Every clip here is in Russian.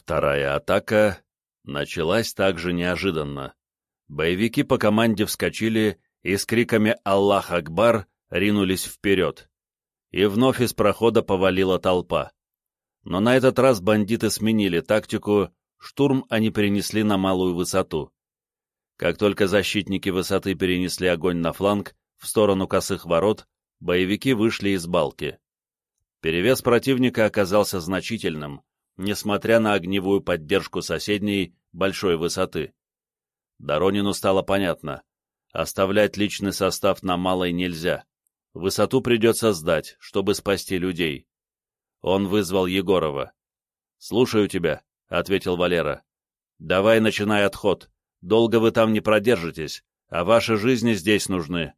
Вторая атака началась также неожиданно. Боевики по команде вскочили и с криками «Аллах Акбар!» ринулись вперед. И вновь из прохода повалила толпа. Но на этот раз бандиты сменили тактику, штурм они перенесли на малую высоту. Как только защитники высоты перенесли огонь на фланг, в сторону косых ворот, боевики вышли из балки. Перевес противника оказался значительным, несмотря на огневую поддержку соседней большой высоты. Доронину стало понятно. Оставлять личный состав на малой нельзя. Высоту придется сдать, чтобы спасти людей. Он вызвал Егорова. «Слушаю тебя», — ответил Валера. «Давай начинай отход. Долго вы там не продержитесь, а ваши жизни здесь нужны».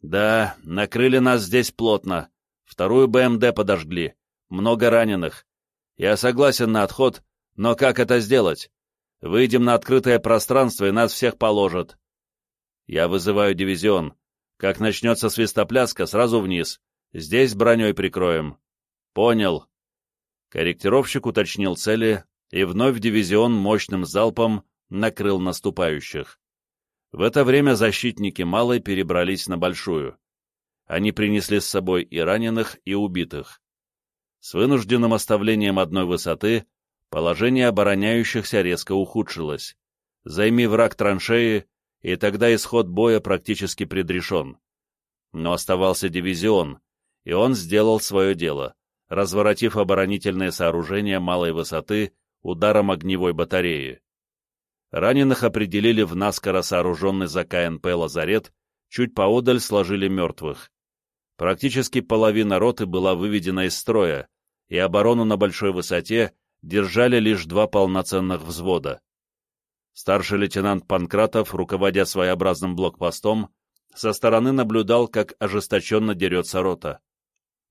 «Да, накрыли нас здесь плотно. Вторую БМД подожгли. Много раненых. Я согласен на отход, но как это сделать? Выйдем на открытое пространство, и нас всех положат. Я вызываю дивизион. Как начнется свистопляска, сразу вниз. Здесь броней прикроем. Понял. Корректировщик уточнил цели, и вновь дивизион мощным залпом накрыл наступающих. В это время защитники Малой перебрались на Большую. Они принесли с собой и раненых, и убитых. С вынужденным оставлением одной высоты положение обороняющихся резко ухудшилось. Займи враг траншеи, и тогда исход боя практически предрешен. Но оставался дивизион, и он сделал свое дело, разворотив оборонительные сооружения малой высоты ударом огневой батареи. Раненых определили в наскоро сооруженный за КНП лазарет, чуть поодаль сложили мертвых. Практически половина роты была выведена из строя, и оборону на большой высоте держали лишь два полноценных взвода. Старший лейтенант Панкратов, руководя своеобразным блокпостом, со стороны наблюдал, как ожесточенно дерется рота.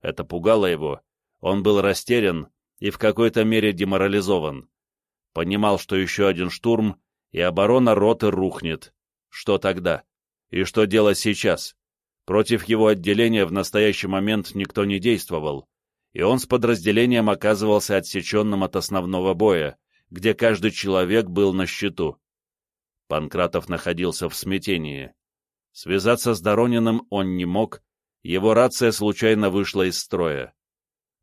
Это пугало его, он был растерян и в какой-то мере деморализован. Понимал, что еще один штурм, и оборона роты рухнет. Что тогда? И что делать сейчас? Против его отделения в настоящий момент никто не действовал, и он с подразделением оказывался отсеченным от основного боя, где каждый человек был на счету. Панкратов находился в смятении. Связаться с Дорониным он не мог, его рация случайно вышла из строя.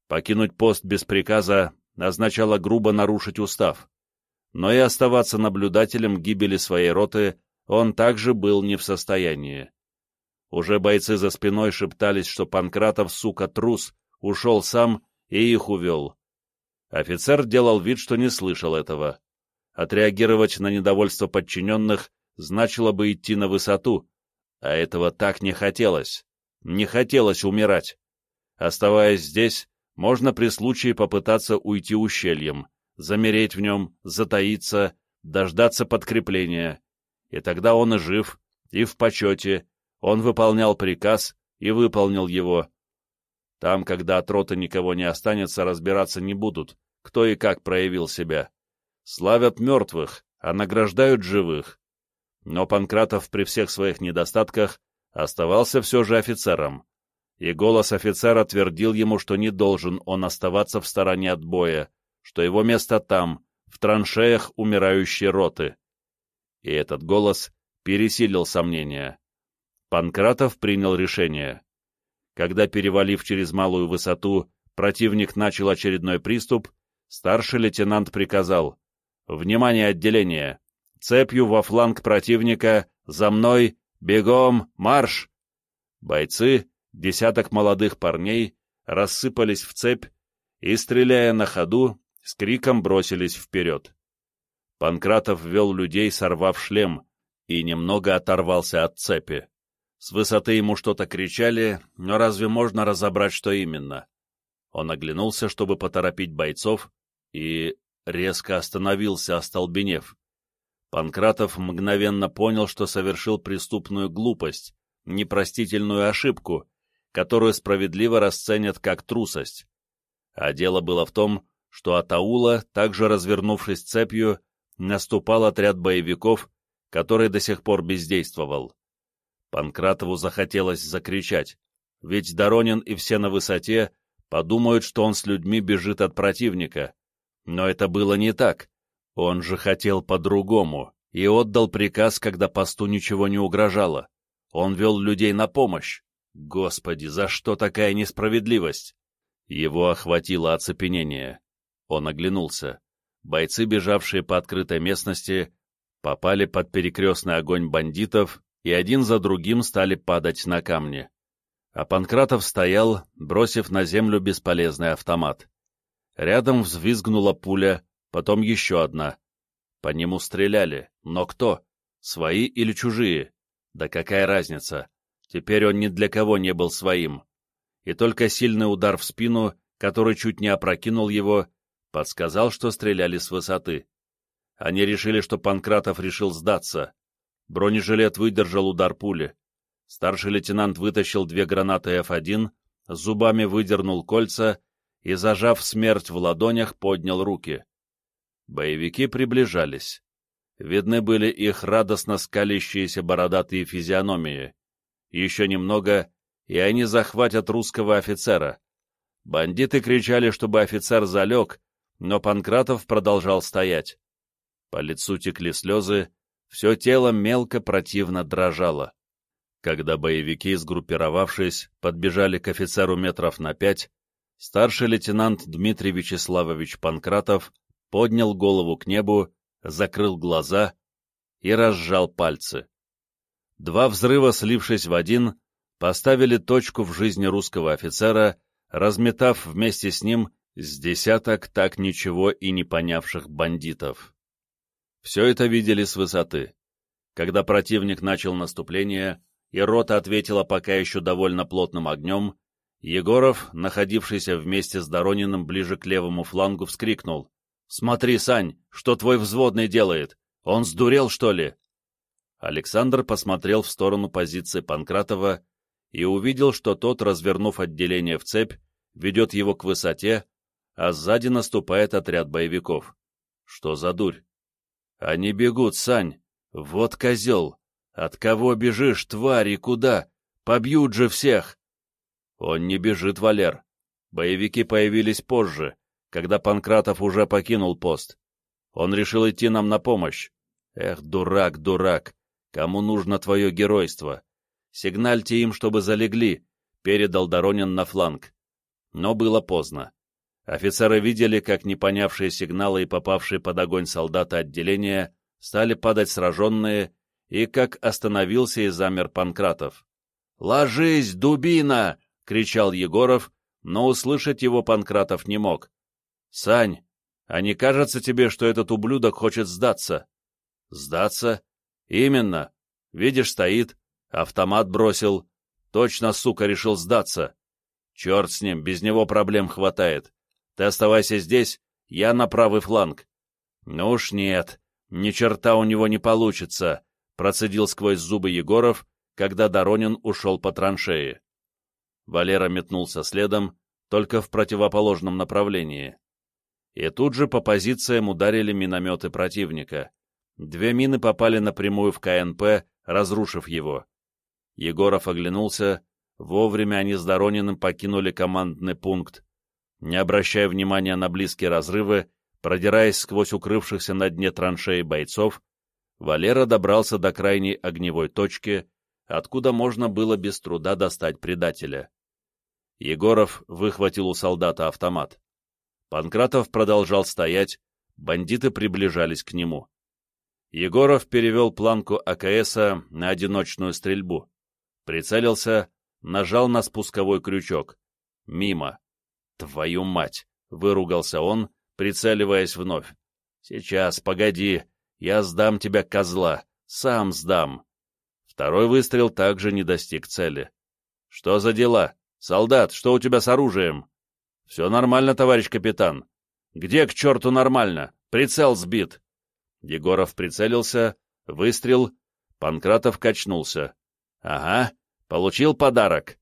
Покинуть пост без приказа означало грубо нарушить устав, но и оставаться наблюдателем гибели своей роты он также был не в состоянии. Уже бойцы за спиной шептались, что Панкратов, сука, трус, ушел сам и их увел. Офицер делал вид, что не слышал этого. Отреагировать на недовольство подчиненных значило бы идти на высоту, а этого так не хотелось. Не хотелось умирать. Оставаясь здесь, можно при случае попытаться уйти ущельем, замереть в нем, затаиться, дождаться подкрепления. И тогда он и жив, и в почете, он выполнял приказ и выполнил его. Там, когда от роты никого не останется, разбираться не будут, кто и как проявил себя. Славят мертвых, а награждают живых. Но Панкратов при всех своих недостатках оставался все же офицером, и голос офицера твердил ему, что не должен он оставаться в стороне от боя, что его место там, в траншеях умирающей роты. И этот голос пересилил сомнения. Панкратов принял решение. Когда, перевалив через малую высоту, противник начал очередной приступ, старший лейтенант приказал «Внимание, отделение! Цепью во фланг противника! За мной! Бегом! Марш!» Бойцы, десяток молодых парней, рассыпались в цепь и, стреляя на ходу, с криком бросились вперед. Панкратов вел людей, сорвав шлем, и немного оторвался от цепи. С высоты ему что-то кричали, но разве можно разобрать, что именно? Он оглянулся, чтобы поторопить бойцов, и резко остановился, остолбенев. Панкратов мгновенно понял, что совершил преступную глупость, непростительную ошибку, которую справедливо расценят как трусость. А дело было в том, что от аула, также развернувшись цепью, наступал отряд боевиков, который до сих пор бездействовал. Панкратову захотелось закричать, ведь Доронин и все на высоте подумают, что он с людьми бежит от противника, Но это было не так. Он же хотел по-другому и отдал приказ, когда посту ничего не угрожало. Он вел людей на помощь. Господи, за что такая несправедливость? Его охватило оцепенение. Он оглянулся. Бойцы, бежавшие по открытой местности, попали под перекрестный огонь бандитов и один за другим стали падать на камни. А Панкратов стоял, бросив на землю бесполезный автомат. Рядом взвизгнула пуля, потом еще одна. По нему стреляли, но кто? Свои или чужие? Да какая разница? Теперь он ни для кого не был своим. И только сильный удар в спину, который чуть не опрокинул его, подсказал, что стреляли с высоты. Они решили, что Панкратов решил сдаться. Бронежилет выдержал удар пули. Старший лейтенант вытащил две гранаты F1, зубами выдернул кольца и, зажав смерть в ладонях, поднял руки. Боевики приближались. Видны были их радостно скалящиеся бородатые физиономии. Еще немного, и они захватят русского офицера. Бандиты кричали, чтобы офицер залег, но Панкратов продолжал стоять. По лицу текли слезы, все тело мелко противно дрожало. Когда боевики, сгруппировавшись, подбежали к офицеру метров на пять, старший лейтенант Дмитрий Вячеславович Панкратов поднял голову к небу, закрыл глаза и разжал пальцы. Два взрыва, слившись в один, поставили точку в жизни русского офицера, разметав вместе с ним с десяток так ничего и не понявших бандитов. Все это видели с высоты. Когда противник начал наступление, и рота ответила пока еще довольно плотным огнем, Егоров, находившийся вместе с Дорониным ближе к левому флангу, вскрикнул. «Смотри, Сань, что твой взводный делает? Он сдурел, что ли?» Александр посмотрел в сторону позиции Панкратова и увидел, что тот, развернув отделение в цепь, ведет его к высоте, а сзади наступает отряд боевиков. Что за дурь? Они бегут, Сань. Вот козел. От кого бежишь, тварь, и куда? Побьют же всех. Он не бежит, Валер. Боевики появились позже, когда Панкратов уже покинул пост. Он решил идти нам на помощь. Эх, дурак, дурак, кому нужно твое геройство? Сигнальте им, чтобы залегли, передал Доронин на фланг. Но было поздно. Офицеры видели, как не понявшие сигналы и попавшие под огонь солдаты отделения стали падать сраженные, и как остановился и замер Панкратов. «Ложись, дубина!» — кричал Егоров, но услышать его Панкратов не мог. «Сань, а не кажется тебе, что этот ублюдок хочет сдаться?» «Сдаться? Именно. Видишь, стоит, автомат бросил. Точно, сука, решил сдаться. Черт с ним, без него проблем хватает. Ты оставайся здесь, я на правый фланг». «Ну уж нет, ни черта у него не получится», — процедил сквозь зубы Егоров, когда Доронин ушел по траншеи. Валера метнулся следом, только в противоположном направлении. И тут же по позициям ударили минометы противника. Две мины попали напрямую в КНП, разрушив его. Егоров оглянулся, вовремя они с Дорониным покинули командный пункт. Не обращая внимания на близкие разрывы, продираясь сквозь укрывшихся на дне траншеи бойцов, Валера добрался до крайней огневой точки, откуда можно было без труда достать предателя. Егоров выхватил у солдата автомат. Панкратов продолжал стоять, бандиты приближались к нему. Егоров перевел планку АКСа на одиночную стрельбу. Прицелился, нажал на спусковой крючок. Мимо. «Твою мать!» — выругался он, прицеливаясь вновь. «Сейчас, погоди, я сдам тебя, козла, сам сдам». Второй выстрел также не достиг цели. «Что за дела? Солдат, что у тебя с оружием?» «Все нормально, товарищ капитан». «Где к черту нормально? Прицел сбит». Егоров прицелился, выстрел, Панкратов качнулся. «Ага, получил подарок».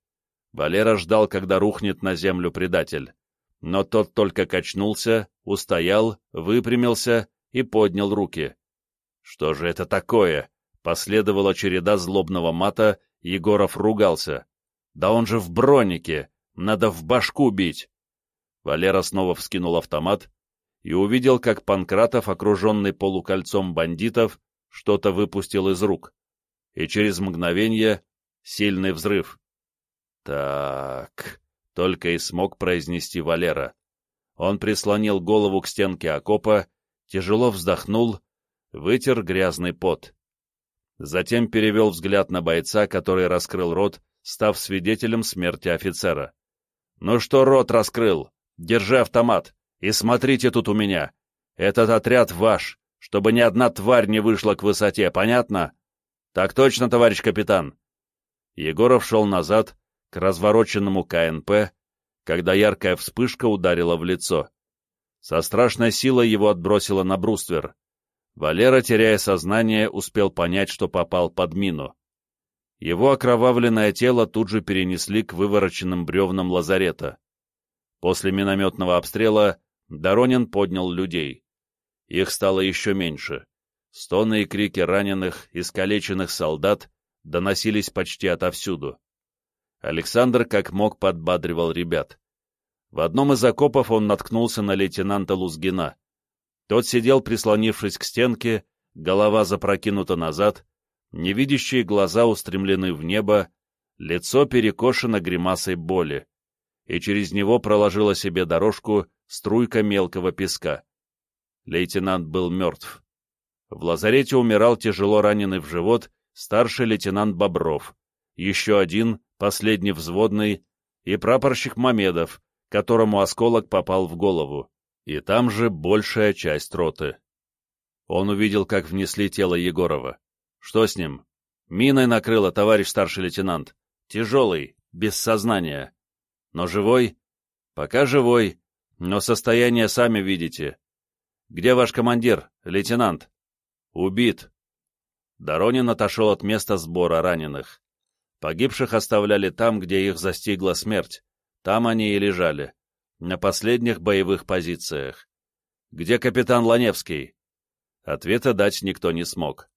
Валера ждал, когда рухнет на землю предатель. Но тот только качнулся, устоял, выпрямился и поднял руки. «Что же это такое?» Последовала череда злобного мата, Егоров ругался. «Да он же в бронике! Надо в башку бить!» Валера снова вскинул автомат, и увидел, как Панкратов, окруженный полукольцом бандитов, что-то выпустил из рук, и через мгновение сильный взрыв. «Так...» — только и смог произнести Валера. Он прислонил голову к стенке окопа, тяжело вздохнул, вытер грязный пот. Затем перевел взгляд на бойца, который раскрыл рот, став свидетелем смерти офицера. «Ну что рот раскрыл? Держи автомат и смотрите тут у меня. Этот отряд ваш, чтобы ни одна тварь не вышла к высоте, понятно?» «Так точно, товарищ капитан!» Егоров шел назад, к развороченному КНП, когда яркая вспышка ударила в лицо. Со страшной силой его отбросило на бруствер. Валера, теряя сознание, успел понять, что попал под мину. Его окровавленное тело тут же перенесли к вывороченным бревнам лазарета. После минометного обстрела Доронин поднял людей. Их стало еще меньше. Стоны и крики раненых, искалеченных солдат доносились почти отовсюду. Александр как мог подбадривал ребят. В одном из окопов он наткнулся на лейтенанта Лузгина. Тот сидел, прислонившись к стенке, голова запрокинута назад, невидящие глаза устремлены в небо, лицо перекошено гримасой боли, и через него проложила себе дорожку струйка мелкого песка. Лейтенант был мертв. В лазарете умирал тяжело раненый в живот старший лейтенант Бобров, еще один, последний взводный, и прапорщик Мамедов, которому осколок попал в голову и там же большая часть роты. Он увидел, как внесли тело Егорова. Что с ним? Миной накрыло, товарищ старший лейтенант. Тяжелый, без сознания. Но живой? Пока живой, но состояние сами видите. Где ваш командир, лейтенант? Убит. Доронин отошел от места сбора раненых. Погибших оставляли там, где их застигла смерть. Там они и лежали на последних боевых позициях. «Где капитан Ланевский?» Ответа дать никто не смог.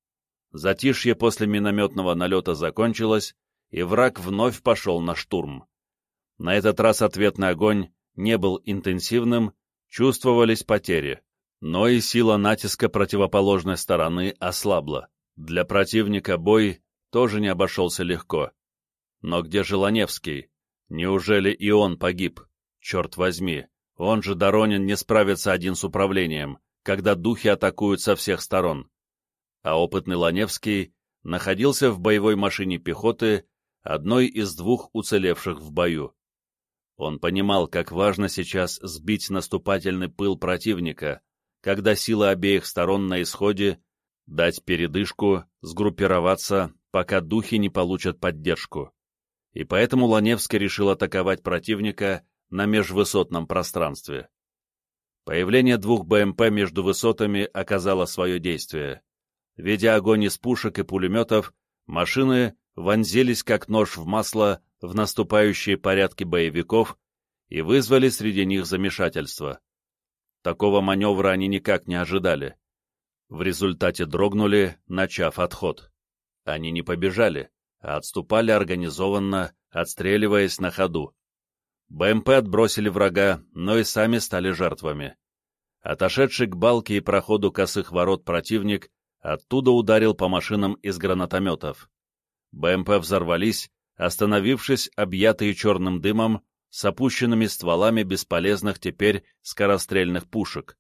Затишье после минометного налета закончилось, и враг вновь пошел на штурм. На этот раз ответный огонь не был интенсивным, чувствовались потери, но и сила натиска противоположной стороны ослабла. Для противника бой тоже не обошелся легко. Но где же Ланевский? Неужели и он погиб? Черт возьми, он же, Доронин, не справится один с управлением, когда духи атакуют со всех сторон. А опытный Ланевский находился в боевой машине пехоты, одной из двух уцелевших в бою. Он понимал, как важно сейчас сбить наступательный пыл противника, когда силы обеих сторон на исходе, дать передышку, сгруппироваться, пока духи не получат поддержку. И поэтому Ланевский решил атаковать противника на межвысотном пространстве. Появление двух БМП между высотами оказало свое действие. Ведя огонь из пушек и пулеметов, машины вонзились как нож в масло в наступающие порядки боевиков и вызвали среди них замешательство. Такого маневра они никак не ожидали. В результате дрогнули, начав отход. Они не побежали, а отступали организованно, отстреливаясь на ходу. БМП отбросили врага, но и сами стали жертвами. Отошедший к балке и проходу косых ворот противник оттуда ударил по машинам из гранатометов. БМП взорвались, остановившись, объятые черным дымом, с опущенными стволами бесполезных теперь скорострельных пушек.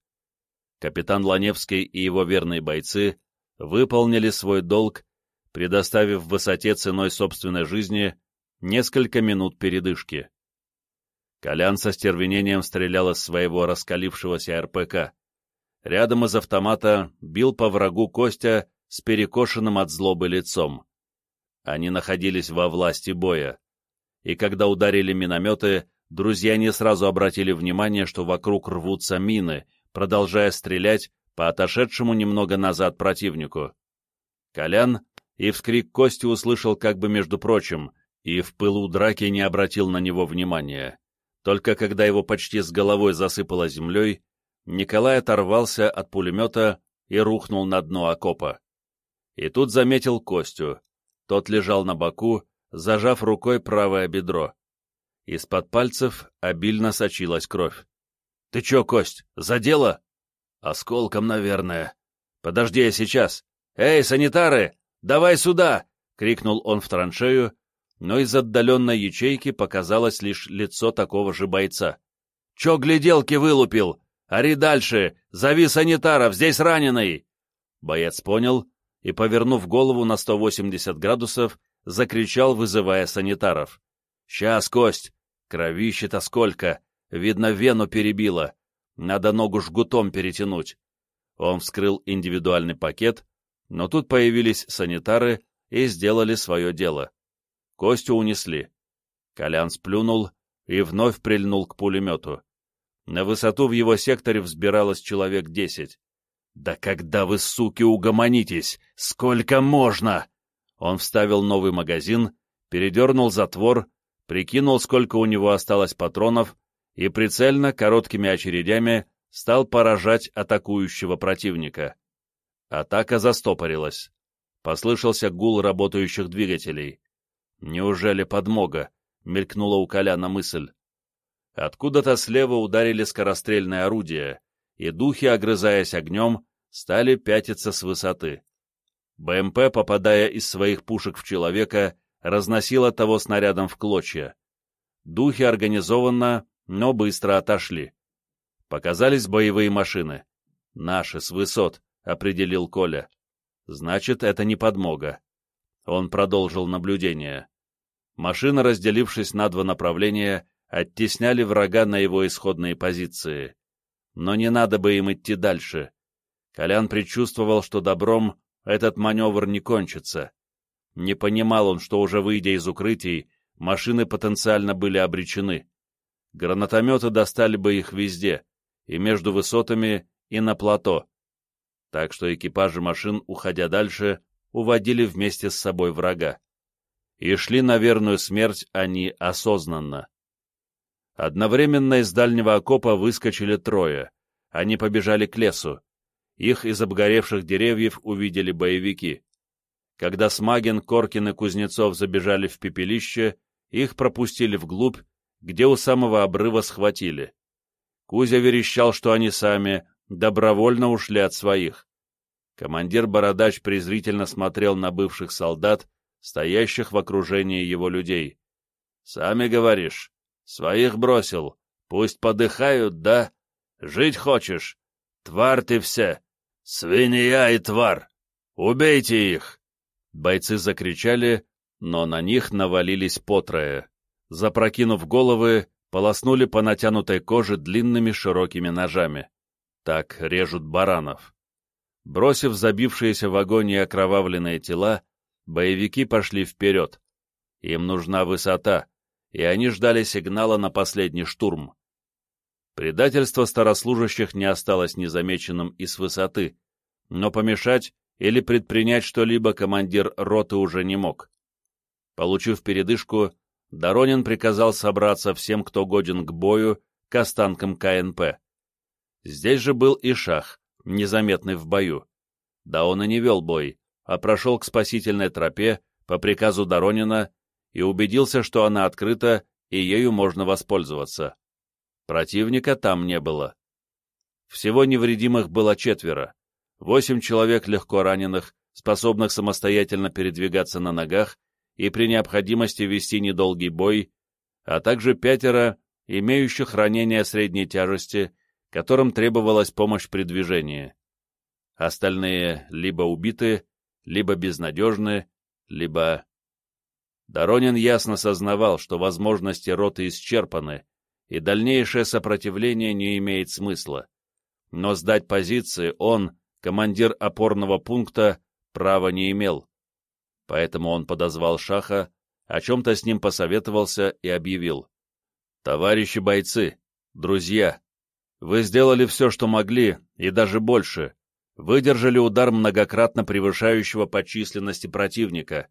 Капитан Ланевский и его верные бойцы выполнили свой долг, предоставив высоте ценой собственной жизни несколько минут передышки. Колян со стервенением стрелял из своего раскалившегося РПК. Рядом из автомата бил по врагу Костя с перекошенным от злобы лицом. Они находились во власти боя. И когда ударили минометы, друзья не сразу обратили внимание, что вокруг рвутся мины, продолжая стрелять по отошедшему немного назад противнику. Колян и вскрик Кости услышал как бы между прочим, и в пылу драки не обратил на него внимания. Только когда его почти с головой засыпало землей, Николай оторвался от пулемета и рухнул на дно окопа. И тут заметил Костю. Тот лежал на боку, зажав рукой правое бедро. Из-под пальцев обильно сочилась кровь. — Ты чё, Кость, задело? Осколком, наверное. Подожди, я сейчас. Эй, санитары, давай сюда! — крикнул он в траншею, но из отдаленной ячейки показалось лишь лицо такого же бойца. «Чё гляделки вылупил? Ори дальше! Зови санитаров! Здесь раненый!» Боец понял и, повернув голову на 180 градусов, закричал, вызывая санитаров. «Сейчас, Кость! Кровище-то сколько! Видно, вену перебило! Надо ногу жгутом перетянуть!» Он вскрыл индивидуальный пакет, но тут появились санитары и сделали свое дело. Костю унесли. Колян сплюнул и вновь прильнул к пулемету. На высоту в его секторе взбиралось человек десять. «Да когда вы, суки, угомонитесь! Сколько можно?» Он вставил новый магазин, передернул затвор, прикинул, сколько у него осталось патронов, и прицельно, короткими очередями, стал поражать атакующего противника. Атака застопорилась. Послышался гул работающих двигателей. «Неужели подмога?» — мелькнула у Коляна мысль. Откуда-то слева ударили скорострельные орудия, и духи, огрызаясь огнем, стали пятиться с высоты. БМП, попадая из своих пушек в человека, разносила того снарядом в клочья. Духи организованно, но быстро отошли. Показались боевые машины. «Наши, с высот», — определил Коля. «Значит, это не подмога. Он продолжил наблюдение. Машины, разделившись на два направления, оттесняли врага на его исходные позиции. Но не надо бы им идти дальше. Колян предчувствовал, что добром этот маневр не кончится. Не понимал он, что уже выйдя из укрытий, машины потенциально были обречены. Гранатометы достали бы их везде, и между высотами, и на плато. Так что экипажи машин, уходя дальше, уводили вместе с собой врага. И шли на верную смерть они осознанно. Одновременно из дальнего окопа выскочили трое. Они побежали к лесу. Их из обгоревших деревьев увидели боевики. Когда Смагин, Коркин и Кузнецов забежали в пепелище, их пропустили вглубь, где у самого обрыва схватили. Кузя верещал, что они сами добровольно ушли от своих. Командир Бородач презрительно смотрел на бывших солдат, стоящих в окружении его людей. «Сами говоришь, своих бросил, пусть подыхают, да? Жить хочешь? Тварь ты все! Свинья и тварь! Убейте их!» Бойцы закричали, но на них навалились потрое. Запрокинув головы, полоснули по натянутой коже длинными широкими ножами. Так режут баранов. Бросив забившиеся в агонии окровавленные тела, боевики пошли вперед. Им нужна высота, и они ждали сигнала на последний штурм. Предательство старослужащих не осталось незамеченным и с высоты, но помешать или предпринять что-либо командир роты уже не мог. Получив передышку, Доронин приказал собраться всем, кто годен к бою, к останкам КНП. Здесь же был и Шах, незаметный в бою. Да он и не вел бой, а прошел к спасительной тропе по приказу Доронина и убедился, что она открыта и ею можно воспользоваться. Противника там не было. Всего невредимых было четверо. Восемь человек легко раненых, способных самостоятельно передвигаться на ногах и при необходимости вести недолгий бой, а также пятеро, имеющих ранения средней тяжести которым требовалась помощь при движении. Остальные либо убиты, либо безнадежны, либо... Доронин ясно сознавал, что возможности роты исчерпаны, и дальнейшее сопротивление не имеет смысла. Но сдать позиции он, командир опорного пункта, права не имел. Поэтому он подозвал Шаха, о чем-то с ним посоветовался и объявил. «Товарищи бойцы, друзья, вы сделали все, что могли, и даже больше. Выдержали удар многократно превышающего по численности противника.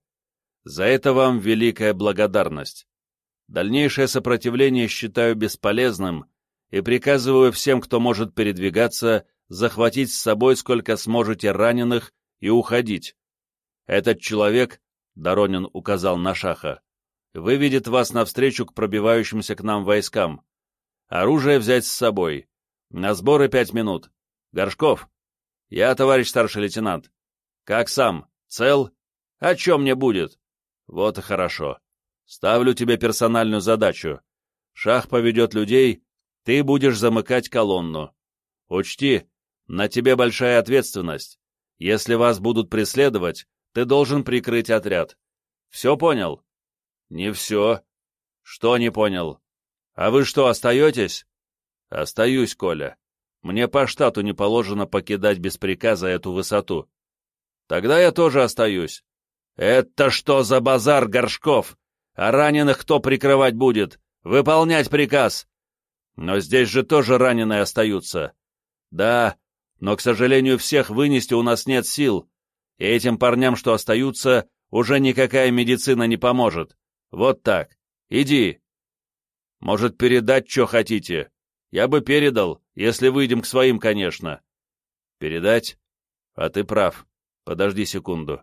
За это вам великая благодарность. Дальнейшее сопротивление считаю бесполезным и приказываю всем, кто может передвигаться, захватить с собой сколько сможете раненых и уходить. Этот человек, — Доронин указал на Шаха, — выведет вас навстречу к пробивающимся к нам войскам. Оружие взять с собой. На сборы пять минут. Горшков. Я, товарищ старший лейтенант. Как сам? Цел? О чем мне будет? Вот и хорошо. Ставлю тебе персональную задачу. Шах поведет людей, ты будешь замыкать колонну. Учти, на тебе большая ответственность. Если вас будут преследовать, ты должен прикрыть отряд. Все понял? Не все. Что не понял? А вы что, остаетесь? Остаюсь, Коля. Мне по штату не положено покидать без приказа эту высоту. Тогда я тоже остаюсь. Это что за базар, Горшков? А раненых кто прикрывать будет? Выполнять приказ. Но здесь же тоже раненые остаются. Да, но, к сожалению, всех вынести у нас нет сил, и этим парням, что остаются, уже никакая медицина не поможет. Вот так. Иди. Может, передать, что хотите? Я бы передал, если выйдем к своим, конечно. Передать? А ты прав. Подожди секунду.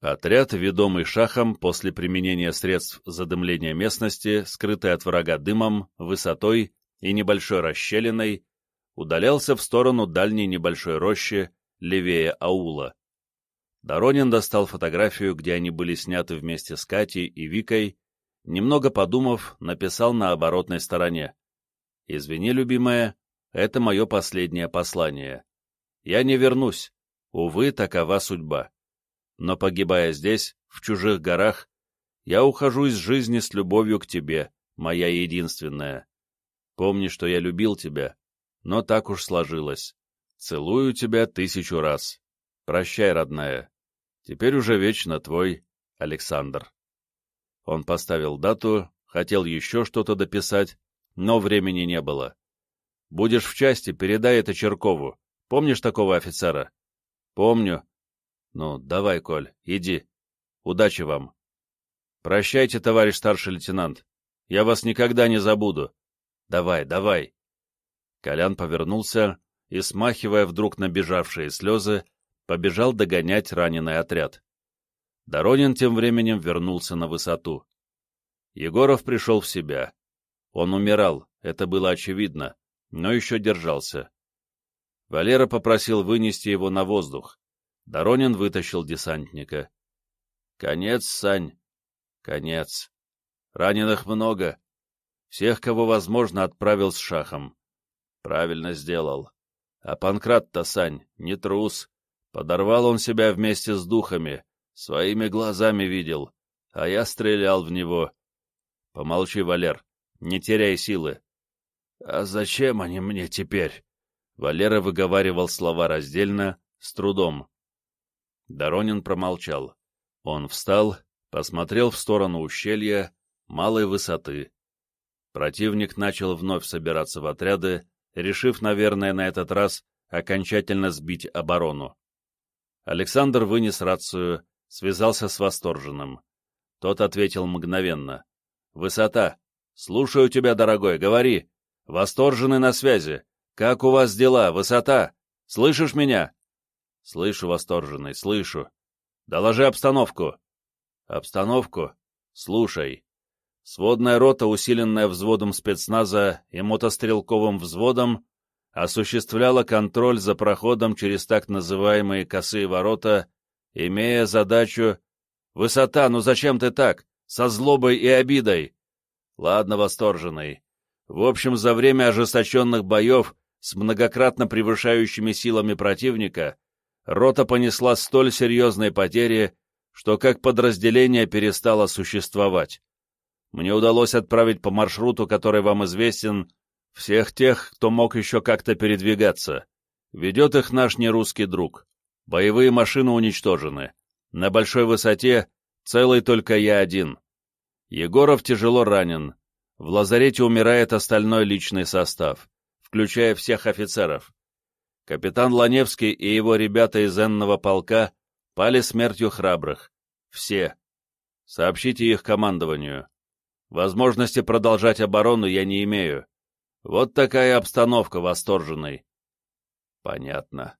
Отряд, ведомый шахом после применения средств задымления местности, скрытой от врага дымом, высотой и небольшой расщелиной, удалялся в сторону дальней небольшой рощи, левее аула. Доронин достал фотографию, где они были сняты вместе с Катей и Викой, немного подумав, написал на оборотной стороне. «Извини, любимая, это мое последнее послание. Я не вернусь. Увы, такова судьба. Но погибая здесь, в чужих горах, я ухожу из жизни с любовью к тебе, моя единственная. Помни, что я любил тебя, но так уж сложилось. Целую тебя тысячу раз. Прощай, родная. Теперь уже вечно твой Александр. Он поставил дату, хотел еще что-то дописать, но времени не было. Будешь в части, передай это Черкову. Помнишь такого офицера? Помню. Ну, давай, Коль, иди. Удачи вам. Прощайте, товарищ старший лейтенант. Я вас никогда не забуду. Давай, давай. Колян повернулся и, смахивая вдруг набежавшие слезы, побежал догонять раненый отряд. Доронин тем временем вернулся на высоту. Егоров пришел в себя. Он умирал, это было очевидно, но еще держался. Валера попросил вынести его на воздух. Доронин вытащил десантника. «Конец, Сань. Конец. Раненых много. Всех, кого возможно, отправил с шахом. Правильно сделал. А Панкрат-то, Сань, не трус. Подорвал он себя вместе с духами, своими глазами видел, а я стрелял в него. Помолчи, Валер, не теряй силы. А зачем они мне теперь? Валера выговаривал слова раздельно, с трудом. Доронин промолчал. Он встал, посмотрел в сторону ущелья, малой высоты. Противник начал вновь собираться в отряды, решив, наверное, на этот раз окончательно сбить оборону. Александр вынес рацию, связался с восторженным. Тот ответил мгновенно. «Высота! Слушаю тебя, дорогой, говори! Восторженный на связи! Как у вас дела, высота? Слышишь меня?» «Слышу, восторженный, слышу. Доложи обстановку». «Обстановку? Слушай. Сводная рота, усиленная взводом спецназа и мотострелковым взводом, осуществляла контроль за проходом через так называемые косые ворота, имея задачу «Высота, ну зачем ты так? Со злобой и обидой!» «Ладно, восторженный. В общем, за время ожесточенных боев с многократно превышающими силами противника рота понесла столь серьезные потери, что как подразделение перестало существовать мне удалось отправить по маршруту, который вам известен, всех тех, кто мог еще как-то передвигаться. Ведет их наш нерусский друг. Боевые машины уничтожены. На большой высоте целый только я один. Егоров тяжело ранен. В лазарете умирает остальной личный состав, включая всех офицеров. Капитан Ланевский и его ребята из энного полка пали смертью храбрых. Все. Сообщите их командованию. Возможности продолжать оборону я не имею. Вот такая обстановка восторженной. Понятно.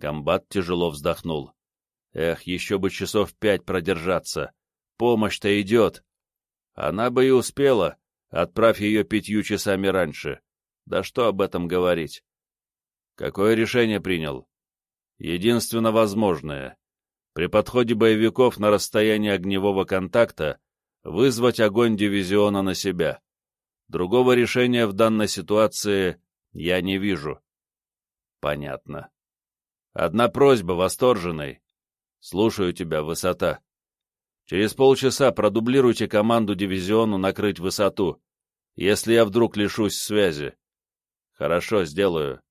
Комбат тяжело вздохнул. Эх, еще бы часов пять продержаться. Помощь-то идет. Она бы и успела, отправь ее пятью часами раньше. Да что об этом говорить? Какое решение принял? Единственно возможное. При подходе боевиков на расстояние огневого контакта вызвать огонь дивизиона на себя. Другого решения в данной ситуации я не вижу. Понятно. Одна просьба, восторженный. Слушаю тебя, высота. Через полчаса продублируйте команду дивизиону накрыть высоту, если я вдруг лишусь связи. Хорошо, сделаю.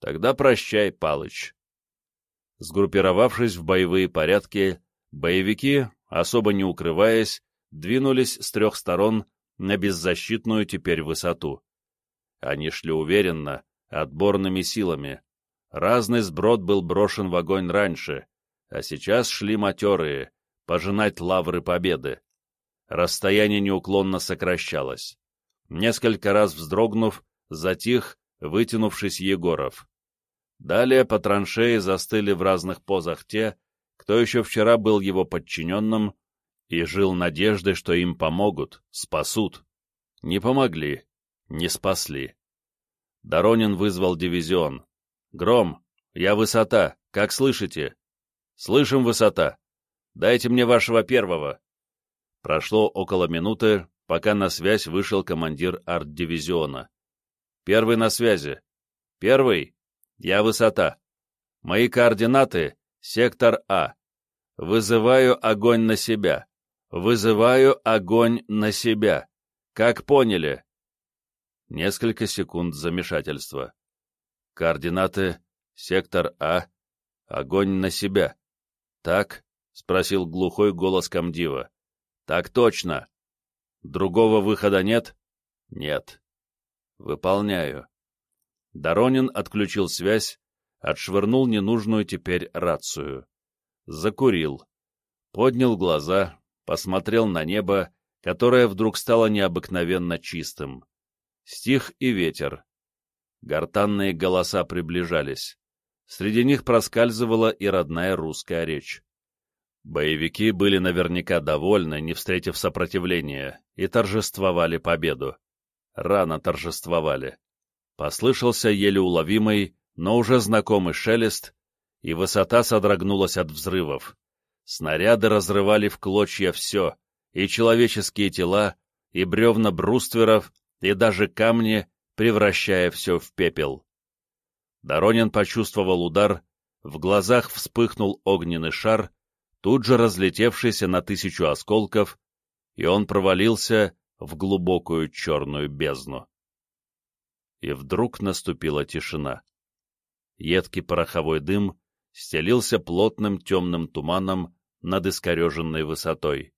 Тогда прощай, Палыч. Сгруппировавшись в боевые порядки, боевики, особо не укрываясь, двинулись с трех сторон на беззащитную теперь высоту. Они шли уверенно, отборными силами. Разный сброд был брошен в огонь раньше, а сейчас шли матерые, пожинать лавры победы. Расстояние неуклонно сокращалось. Несколько раз вздрогнув, затих, вытянувшись Егоров. Далее по траншеи застыли в разных позах те, кто еще вчера был его подчиненным и жил надеждой, что им помогут, спасут. Не помогли, не спасли. Доронин вызвал дивизион. «Гром, я высота, как слышите?» «Слышим, высота. Дайте мне вашего первого». Прошло около минуты, пока на связь вышел командир арт-дивизиона. «Первый на связи. Первый. Я высота. Мои координаты — сектор А. Вызываю огонь на себя. Вызываю огонь на себя. Как поняли?» Несколько секунд замешательства. Координаты — сектор А. Огонь на себя. «Так?» — спросил глухой голос комдива. «Так точно. Другого выхода нет?» «Нет». «Выполняю». Доронин отключил связь, отшвырнул ненужную теперь рацию. Закурил. Поднял глаза, посмотрел на небо, которое вдруг стало необыкновенно чистым. Стих и ветер. Гортанные голоса приближались. Среди них проскальзывала и родная русская речь. Боевики были наверняка довольны, не встретив сопротивления, и торжествовали победу. Рано торжествовали. Послышался еле уловимый, но уже знакомый шелест, и высота содрогнулась от взрывов. Снаряды разрывали в клочья все, и человеческие тела, и бревна брустверов, и даже камни, превращая все в пепел. Доронин почувствовал удар, в глазах вспыхнул огненный шар, тут же разлетевшийся на тысячу осколков, и он провалился в глубокую черную бездну. И вдруг наступила тишина. Едкий пороховой дым стелился плотным темным туманом над искореженной высотой.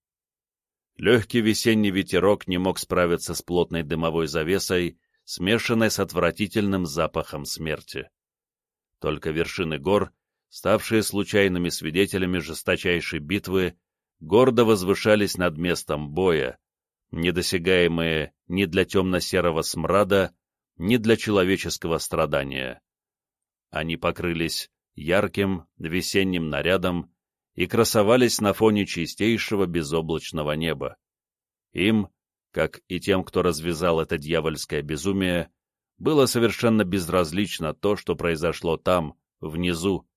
Легкий весенний ветерок не мог справиться с плотной дымовой завесой, смешанной с отвратительным запахом смерти. Только вершины гор, ставшие случайными свидетелями жесточайшей битвы, гордо возвышались над местом боя, недосягаемые ни для темно-серого смрада, ни для человеческого страдания. Они покрылись ярким весенним нарядом и красовались на фоне чистейшего безоблачного неба. Им, как и тем, кто развязал это дьявольское безумие, было совершенно безразлично то, что произошло там, внизу.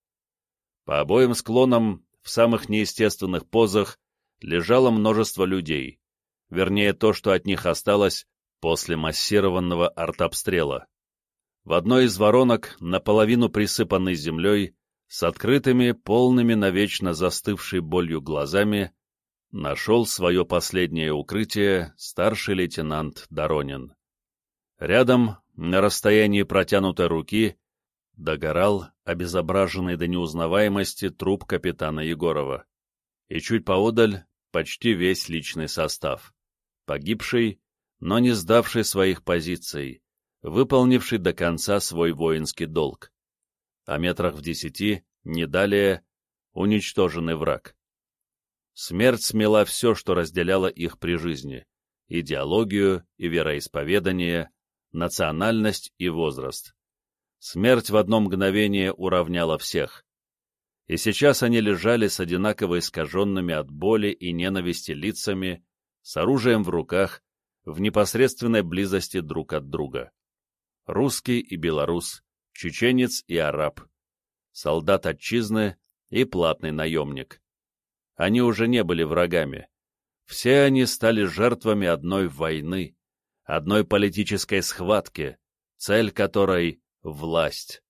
По обоим склонам, в самых неестественных позах, лежало множество людей, вернее то, что от них осталось после массированного артобстрела. В одной из воронок, наполовину присыпанной землей, с открытыми, полными навечно застывшей болью глазами, нашел свое последнее укрытие старший лейтенант Доронин. Рядом, на расстоянии протянутой руки, догорал обезображенный до неузнаваемости труп капитана Егорова. И чуть поодаль почти весь личный состав. Погибший, но не сдавший своих позиций, выполнивший до конца свой воинский долг. А метрах в десяти, не далее, уничтоженный враг. Смерть смела все, что разделяло их при жизни — идеологию и вероисповедание, национальность и возраст. Смерть в одно мгновение уравняла всех. И сейчас они лежали с одинаково искаженными от боли и ненависти лицами, с оружием в руках, в непосредственной близости друг от друга. Русский и белорус, чеченец и араб, солдат отчизны и платный наемник. Они уже не были врагами. Все они стали жертвами одной войны, одной политической схватки, цель которой — власть.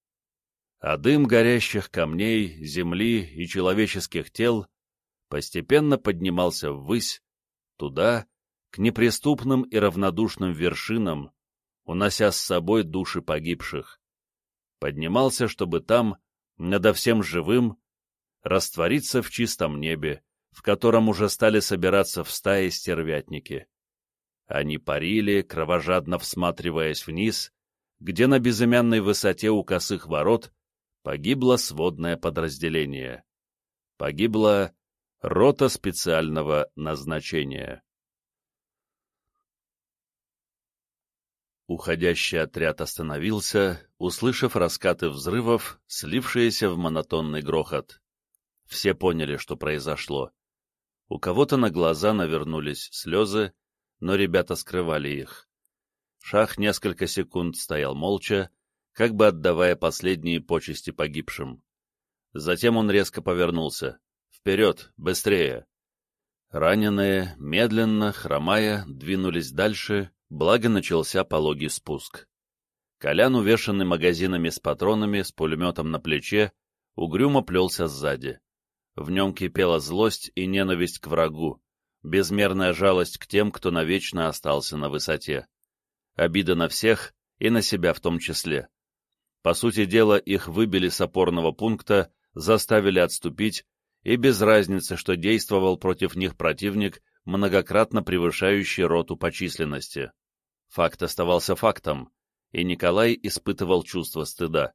А дым горящих камней, земли и человеческих тел постепенно поднимался ввысь, туда, к неприступным и равнодушным вершинам, унося с собой души погибших. Поднимался, чтобы там, надо всем живым, раствориться в чистом небе, в котором уже стали собираться в стаи стервятники. Они парили, кровожадно всматриваясь вниз, где на безымянной высоте у косых ворот погибло сводное подразделение. Погибла рота специального назначения. Уходящий отряд остановился, услышав раскаты взрывов, слившиеся в монотонный грохот. Все поняли, что произошло. У кого-то на глаза навернулись слезы, но ребята скрывали их. Шах несколько секунд стоял молча, как бы отдавая последние почести погибшим. Затем он резко повернулся. «Вперед! Быстрее!» Раненые, медленно, хромая, двинулись дальше, благо начался пологий спуск. Колян, увешанный магазинами с патронами, с пулеметом на плече, угрюмо плелся сзади. В нем кипела злость и ненависть к врагу, безмерная жалость к тем, кто навечно остался на высоте. Обида на всех и на себя в том числе. По сути дела, их выбили с опорного пункта, заставили отступить, и без разницы, что действовал против них противник, многократно превышающий роту по численности. Факт оставался фактом, и Николай испытывал чувство стыда.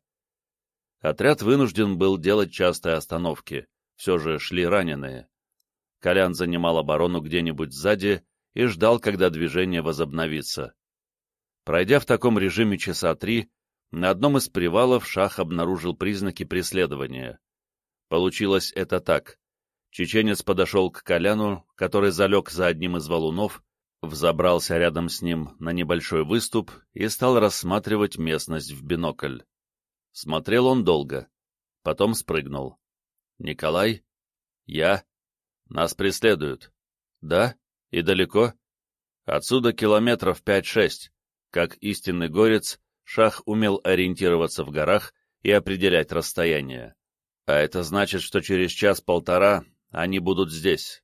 Отряд вынужден был делать частые остановки, все же шли раненые. Колян занимал оборону где-нибудь сзади и ждал, когда движение возобновится. Пройдя в таком режиме часа три, на одном из привалов Шах обнаружил признаки преследования. Получилось это так. Чеченец подошел к Коляну, который залег за одним из валунов, взобрался рядом с ним на небольшой выступ и стал рассматривать местность в бинокль. Смотрел он долго, потом спрыгнул. «Николай?» «Я?» «Нас преследуют». «Да? И далеко?» «Отсюда километров пять-шесть». Как истинный горец, Шах умел ориентироваться в горах и определять расстояние. А это значит, что через час-полтора они будут здесь.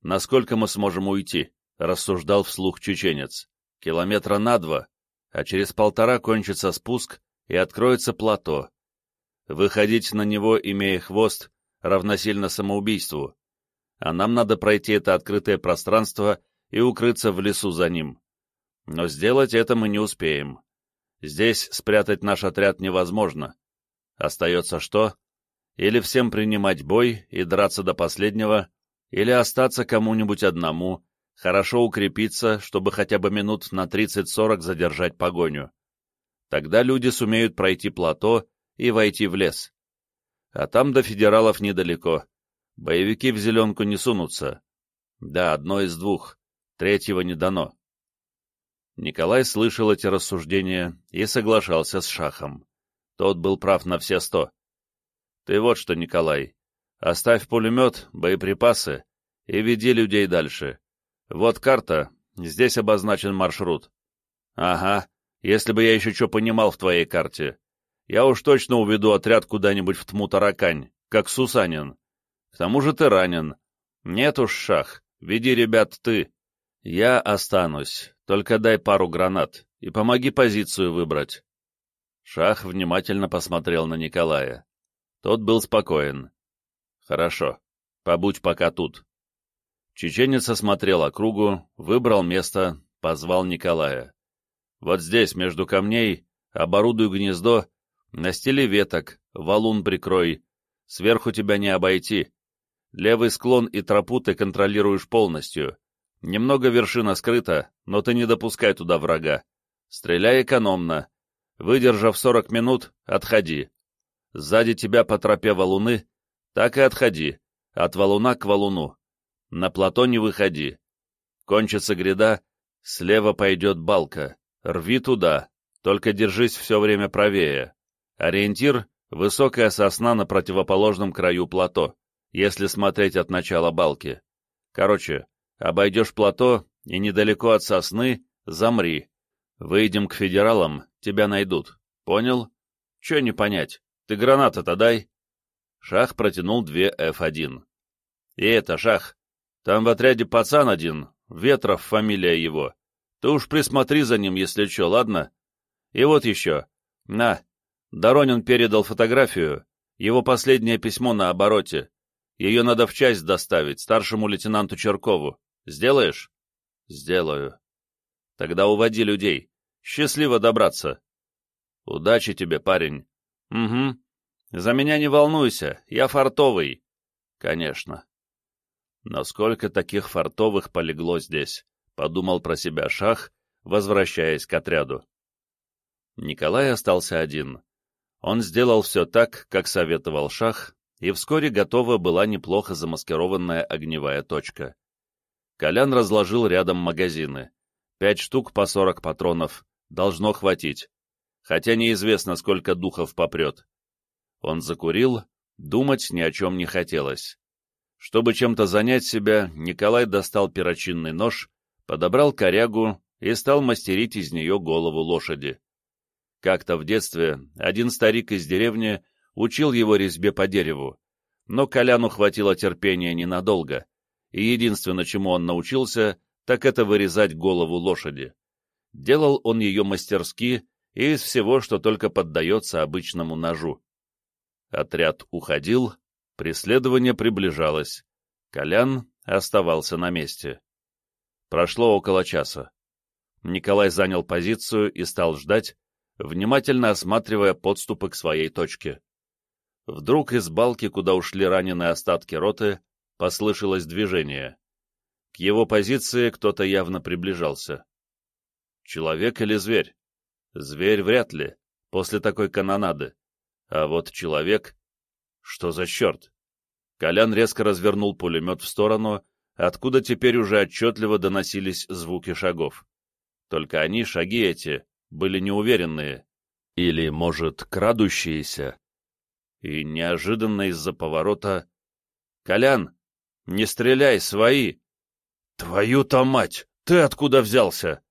Насколько мы сможем уйти? Рассуждал вслух чеченец. Километра на два, а через полтора кончится спуск и откроется плато. Выходить на него, имея хвост, равносильно самоубийству, а нам надо пройти это открытое пространство и укрыться в лесу за ним. Но сделать это мы не успеем. Здесь спрятать наш отряд невозможно. Остается что? Или всем принимать бой и драться до последнего, или остаться кому-нибудь одному, хорошо укрепиться, чтобы хотя бы минут на 30-40 задержать погоню. Тогда люди сумеют пройти плато и войти в лес. А там до федералов недалеко. Боевики в зеленку не сунутся. Да, одно из двух. Третьего не дано. Николай слышал эти рассуждения и соглашался с Шахом. Тот был прав на все сто. Ты вот что, Николай, оставь пулемет, боеприпасы и веди людей дальше. Вот карта, здесь обозначен маршрут. Ага, если бы я еще что понимал в твоей карте. Я уж точно уведу отряд куда-нибудь в Тму-Таракань, как Сусанин. К тому же ты ранен. Нет уж, Шах, веди ребят ты. Я останусь, только дай пару гранат и помоги позицию выбрать. Шах внимательно посмотрел на Николая. Тот был спокоен. Хорошо, побудь пока тут. Чеченец осмотрел округу, выбрал место, позвал Николая. Вот здесь, между камней, оборудуй гнездо Настели веток, валун прикрой. Сверху тебя не обойти. Левый склон и тропу ты контролируешь полностью. Немного вершина скрыта, но ты не допускай туда врага. Стреляй экономно. Выдержав 40 минут, отходи. Сзади тебя по тропе валуны, так и отходи, от валуна к валуну. На плато не выходи. Кончится гряда, слева пойдет балка. Рви туда, только держись все время правее. Ориентир — высокая сосна на противоположном краю плато, если смотреть от начала балки. Короче, обойдешь плато и недалеко от сосны замри. Выйдем к федералам, тебя найдут. Понял? Че не понять? Ты граната-то дай. Шах протянул две F1. И это, Шах, там в отряде пацан один, Ветров фамилия его. Ты уж присмотри за ним, если что, ладно? И вот еще. На. Доронин передал фотографию. Его последнее письмо на обороте. Ее надо в часть доставить, старшему лейтенанту Черкову. Сделаешь? Сделаю. Тогда уводи людей. Счастливо добраться. Удачи тебе, парень. Угу. За меня не волнуйся, я фартовый. Конечно. Но сколько таких фартовых полегло здесь, подумал про себя Шах, возвращаясь к отряду. Николай остался один. Он сделал все так, как советовал Шах, и вскоре готова была неплохо замаскированная огневая точка. Колян разложил рядом магазины. Пять штук по сорок патронов. Должно хватить. Хотя неизвестно, сколько духов попрет. Он закурил, думать ни о чем не хотелось. Чтобы чем-то занять себя, Николай достал перочинный нож, подобрал корягу и стал мастерить из нее голову лошади. Как-то в детстве один старик из деревни учил его резьбе по дереву, но Коляну хватило терпения ненадолго, и единственное, чему он научился, так это вырезать голову лошади. Делал он ее мастерски и из всего, что только поддается обычному ножу. Отряд уходил, преследование приближалось. Колян оставался на месте. Прошло около часа. Николай занял позицию и стал ждать, внимательно осматривая подступы к своей точке. Вдруг из балки, куда ушли раненые остатки роты, послышалось движение. К его позиции кто-то явно приближался. Человек или зверь? Зверь вряд ли, после такой канонады. А вот человек... Что за черт? Колян резко развернул пулемет в сторону, откуда теперь уже отчетливо доносились звуки шагов. Только они, шаги эти, были неуверенные. Или, может, крадущиеся. И неожиданно из-за поворота... «Колян, не стреляй, свои!» «Твою-то мать! Ты откуда взялся?»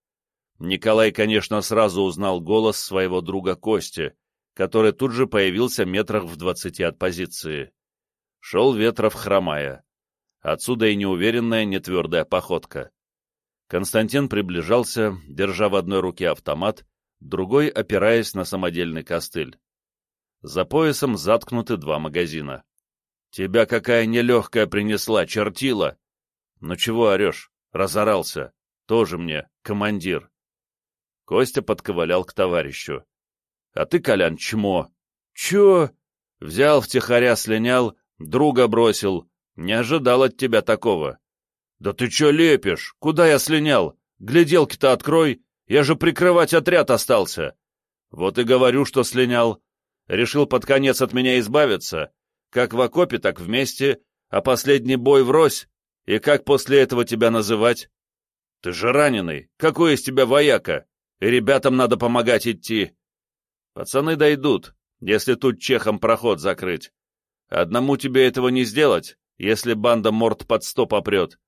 Николай, конечно, сразу узнал голос своего друга Кости, который тут же появился метрах в двадцати от позиции. Шел Ветров хромая. Отсюда и неуверенная, нетвердая походка. Константин приближался, держа в одной руке автомат, другой опираясь на самодельный костыль. За поясом заткнуты два магазина. «Тебя какая нелегкая принесла, чертила!» «Ну чего орешь? Разорался. Тоже мне, командир!» Костя подковылял к товарищу. А ты, Колян, чмо. Чё? Взял втихаря, слинял, друга бросил. Не ожидал от тебя такого. Да ты чё лепишь? Куда я слинял? Гляделки-то открой, я же прикрывать отряд остался. Вот и говорю, что слинял. Решил под конец от меня избавиться. Как в окопе, так вместе, а последний бой врозь. И как после этого тебя называть? Ты же раненый, какой из тебя вояка? И ребятам надо помогать идти. Пацаны дойдут, если тут чехом проход закрыть. Одному тебе этого не сделать, если банда морд под сто попрет.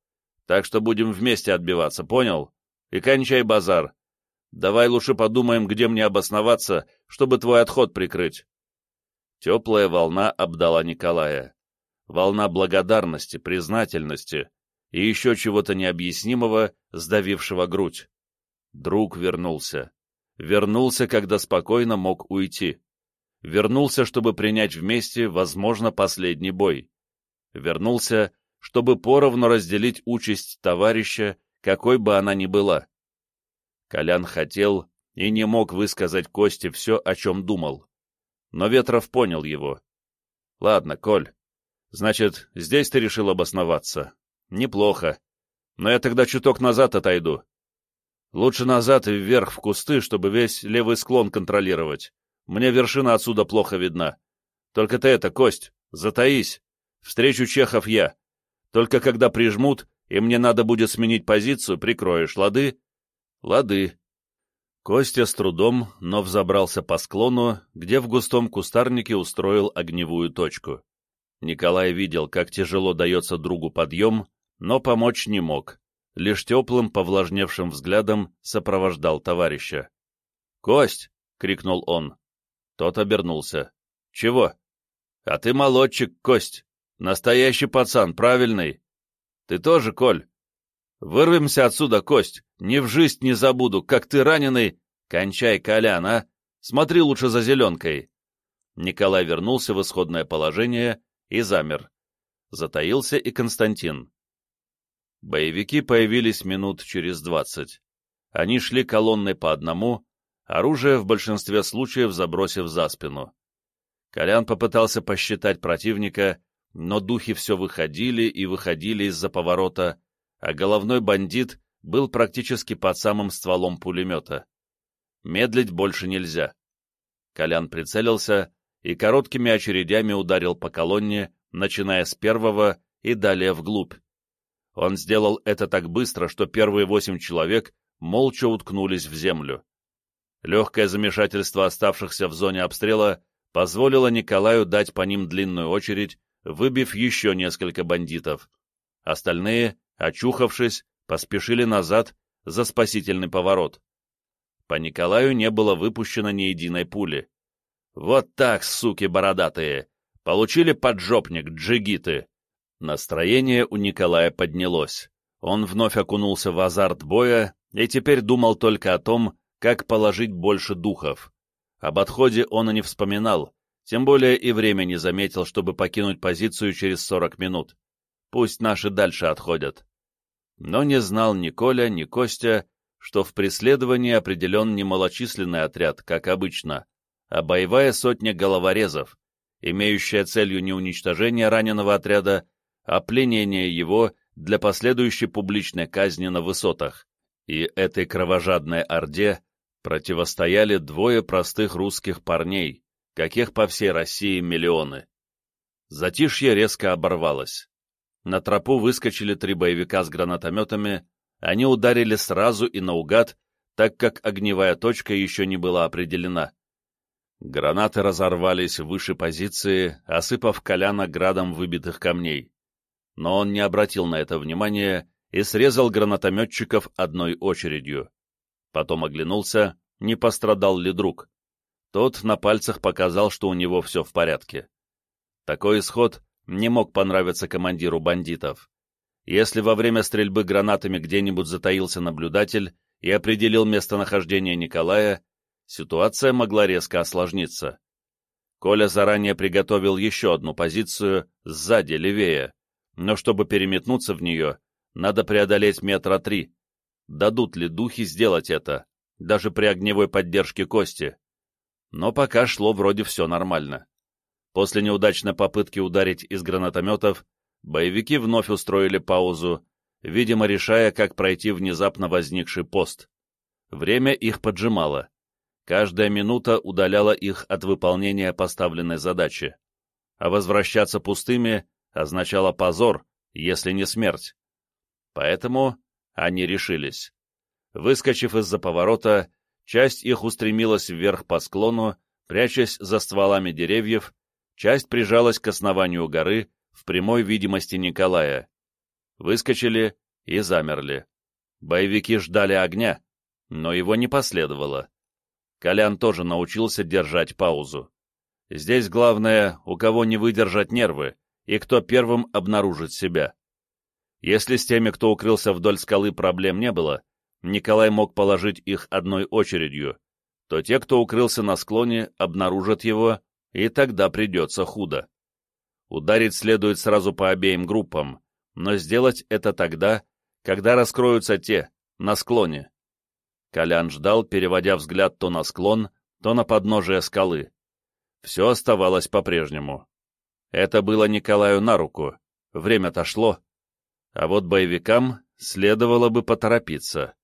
Так что будем вместе отбиваться, понял? И кончай базар. Давай лучше подумаем, где мне обосноваться, чтобы твой отход прикрыть. Теплая волна обдала Николая. Волна благодарности, признательности и еще чего-то необъяснимого, сдавившего грудь. Друг вернулся вернулся, когда спокойно мог уйти. Вернулся, чтобы принять вместе, возможно, последний бой. Вернулся, чтобы поровну разделить участь товарища, какой бы она ни была. Колян хотел и не мог высказать Косте все, о чем думал. Но Ветров понял его. «Ладно, Коль, значит, здесь ты решил обосноваться. Неплохо. Но я тогда чуток назад отойду. Лучше назад и вверх в кусты, чтобы весь левый склон контролировать. Мне вершина отсюда плохо видна. Только ты это, Кость, затаись. Встречу чехов я. Только когда прижмут, и мне надо будет сменить позицию, прикроешь, лады? Лады. Костя с трудом, но взобрался по склону, где в густом кустарнике устроил огневую точку. Николай видел, как тяжело дается другу подъем, но помочь не мог, лишь теплым, повлажневшим взглядом сопровождал товарища. «Кость!» — крикнул он. Тот обернулся. «Чего?» «А ты молодчик, Кость. Настоящий пацан, правильный. Ты тоже, Коль?» «Вырвемся отсюда, Кость. Ни в жизнь не забуду, как ты раненый. Кончай, Колян, а? Смотри лучше за зеленкой». Николай вернулся в исходное положение и замер. Затаился и Константин. Боевики появились минут через двадцать. Они шли колонной по одному, оружие в большинстве случаев забросив за спину. Колян попытался посчитать противника, но духи все выходили и выходили из-за поворота, а головной бандит был практически под самым стволом пулемета. Медлить больше нельзя. Колян прицелился и короткими очередями ударил по колонне, начиная с первого и далее вглубь. Он сделал это так быстро, что первые восемь человек молча уткнулись в землю. Легкое замешательство оставшихся в зоне обстрела позволило Николаю дать по ним длинную очередь, выбив еще несколько бандитов. Остальные, очухавшись, поспешили назад за спасительный поворот. По Николаю не было выпущено ни единой пули. «Вот так, суки бородатые! Получили поджопник, джигиты!» Настроение у Николая поднялось. Он вновь окунулся в азарт боя и теперь думал только о том, как положить больше духов. Об отходе он и не вспоминал, тем более и время не заметил, чтобы покинуть позицию через 40 минут. Пусть наши дальше отходят. Но не знал ни Коля, ни Костя, что в преследовании определен не малочисленный отряд, как обычно, а боевая сотня головорезов, имеющая целью не уничтожение раненого отряда, а пленение его для последующей публичной казни на высотах. И этой кровожадной орде противостояли двое простых русских парней, каких по всей России миллионы. Затишье резко оборвалось. На тропу выскочили три боевика с гранатометами, они ударили сразу и наугад, так как огневая точка еще не была определена. Гранаты разорвались выше позиции, осыпав Коляна градом выбитых камней. Но он не обратил на это внимания и срезал гранатометчиков одной очередью. Потом оглянулся, не пострадал ли друг. Тот на пальцах показал, что у него все в порядке. Такой исход не мог понравиться командиру бандитов. Если во время стрельбы гранатами где-нибудь затаился наблюдатель и определил местонахождение Николая, ситуация могла резко осложниться. Коля заранее приготовил еще одну позицию, сзади, левее, но чтобы переметнуться в нее, надо преодолеть метра три. Дадут ли духи сделать это, даже при огневой поддержке Кости? Но пока шло вроде все нормально. После неудачной попытки ударить из гранатометов, боевики вновь устроили паузу, видимо, решая, как пройти внезапно возникший пост. Время их поджимало. Каждая минута удаляла их от выполнения поставленной задачи. А возвращаться пустыми означало позор, если не смерть. Поэтому они решились. Выскочив из-за поворота, часть их устремилась вверх по склону, прячась за стволами деревьев, часть прижалась к основанию горы, в прямой видимости Николая. Выскочили и замерли. Боевики ждали огня, но его не последовало. Колян тоже научился держать паузу. Здесь главное, у кого не выдержать нервы, и кто первым обнаружит себя. Если с теми, кто укрылся вдоль скалы, проблем не было, Николай мог положить их одной очередью, то те, кто укрылся на склоне, обнаружат его, и тогда придется худо. Ударить следует сразу по обеим группам, но сделать это тогда, когда раскроются те, на склоне. Колян ждал, переводя взгляд то на склон, то на подножие скалы. Все оставалось по-прежнему. Это было Николаю на руку, время-то шло. А вот боевикам следовало бы поторопиться.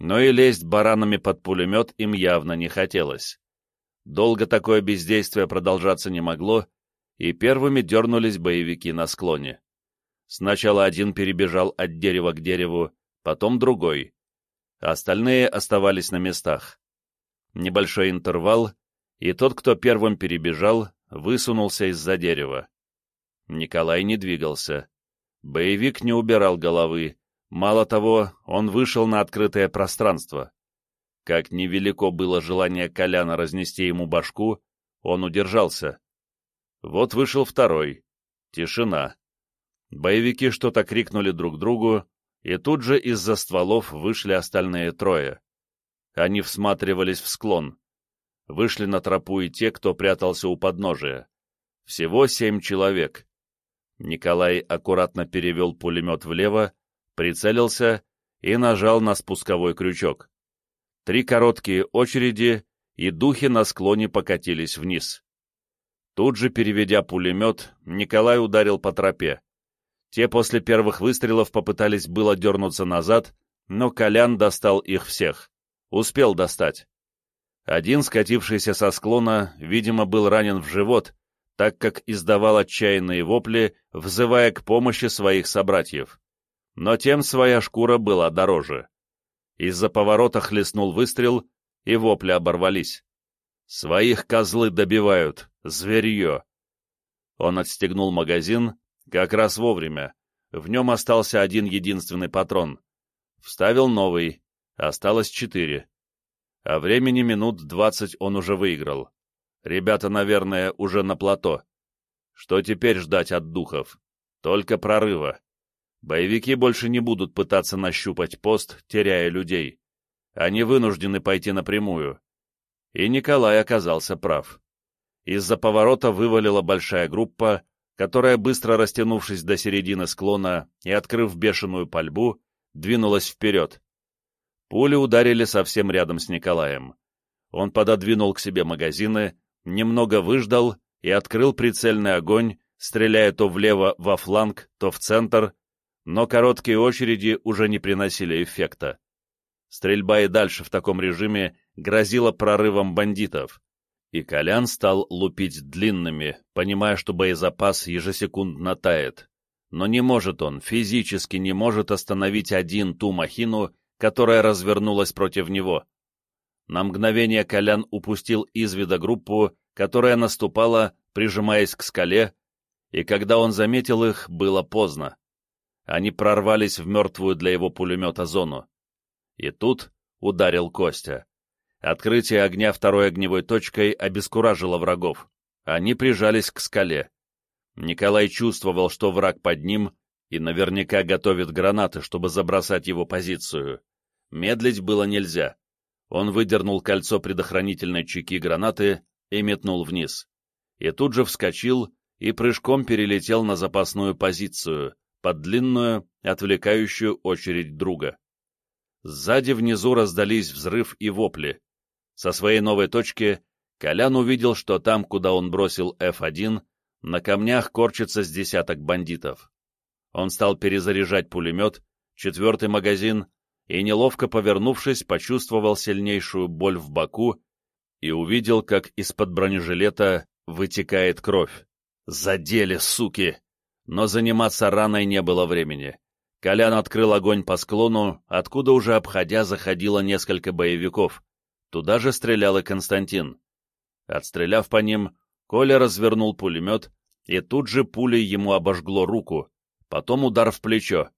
Но и лезть баранами под пулемет им явно не хотелось. Долго такое бездействие продолжаться не могло, и первыми дернулись боевики на склоне. Сначала один перебежал от дерева к дереву, потом другой. Остальные оставались на местах. небольшой интервал, и тот, кто первым перебежал, высунулся из-за дерева. Николай не двигался. Боевик не убирал головы. Мало того, он вышел на открытое пространство. Как невелико было желание Коляна разнести ему башку, он удержался. Вот вышел второй. Тишина. Боевики что-то крикнули друг другу, и тут же из-за стволов вышли остальные трое. Они всматривались в склон. Вышли на тропу и те, кто прятался у подножия. Всего семь человек. Николай аккуратно перевел пулемет влево, прицелился и нажал на спусковой крючок. Три короткие очереди, и духи на склоне покатились вниз. Тут же, переведя пулемет, Николай ударил по тропе. Те после первых выстрелов попытались было дернуться назад, но Колян достал их всех. Успел достать. Один, скатившийся со склона, видимо, был ранен в живот, так как издавал отчаянные вопли, взывая к помощи своих собратьев. Но тем своя шкура была дороже. Из-за поворота хлестнул выстрел, и вопли оборвались. «Своих козлы добивают, зверье!» Он отстегнул магазин, как раз вовремя. В нем остался один единственный патрон. Вставил новый, осталось четыре. А времени минут двадцать он уже выиграл. Ребята, наверное, уже на плато. Что теперь ждать от духов? Только прорыва. Боевики больше не будут пытаться нащупать пост, теряя людей. Они вынуждены пойти напрямую. И Николай оказался прав. Из-за поворота вывалила большая группа, которая, быстро растянувшись до середины склона и открыв бешеную пальбу, двинулась вперед. Пули ударили совсем рядом с Николаем. Он пододвинул к себе магазины, немного выждал и открыл прицельный огонь, стреляя то влево во фланг, то в центр, но короткие очереди уже не приносили эффекта. Стрельба и дальше в таком режиме грозила прорывом бандитов, и Колян стал лупить длинными, понимая, что боезапас ежесекундно тает. Но не может он, физически не может остановить один ту махину, которая развернулась против него. На мгновение Колян упустил из вида группу, которая наступала, прижимаясь к скале, и когда он заметил их, было поздно. Они прорвались в мертвую для его пулемета зону. И тут ударил Костя. Открытие огня второй огневой точкой обескуражило врагов. Они прижались к скале. Николай чувствовал, что враг под ним и наверняка готовит гранаты, чтобы забросать его позицию. Медлить было нельзя. Он выдернул кольцо предохранительной чеки гранаты и метнул вниз. И тут же вскочил и прыжком перелетел на запасную позицию, под длинную, отвлекающую очередь друга. Сзади внизу раздались взрыв и вопли. Со своей новой точки Колян увидел, что там, куда он бросил F1, на камнях корчится с десяток бандитов. Он стал перезаряжать пулемет, четвертый магазин, и, неловко повернувшись, почувствовал сильнейшую боль в боку и увидел, как из-под бронежилета вытекает кровь. Задели, суки! Но заниматься раной не было времени. Колян открыл огонь по склону, откуда уже обходя заходило несколько боевиков, Туда же стрелял и Константин. Отстреляв по ним, Коля развернул пулемет, и тут же пулей ему обожгло руку, потом удар в плечо.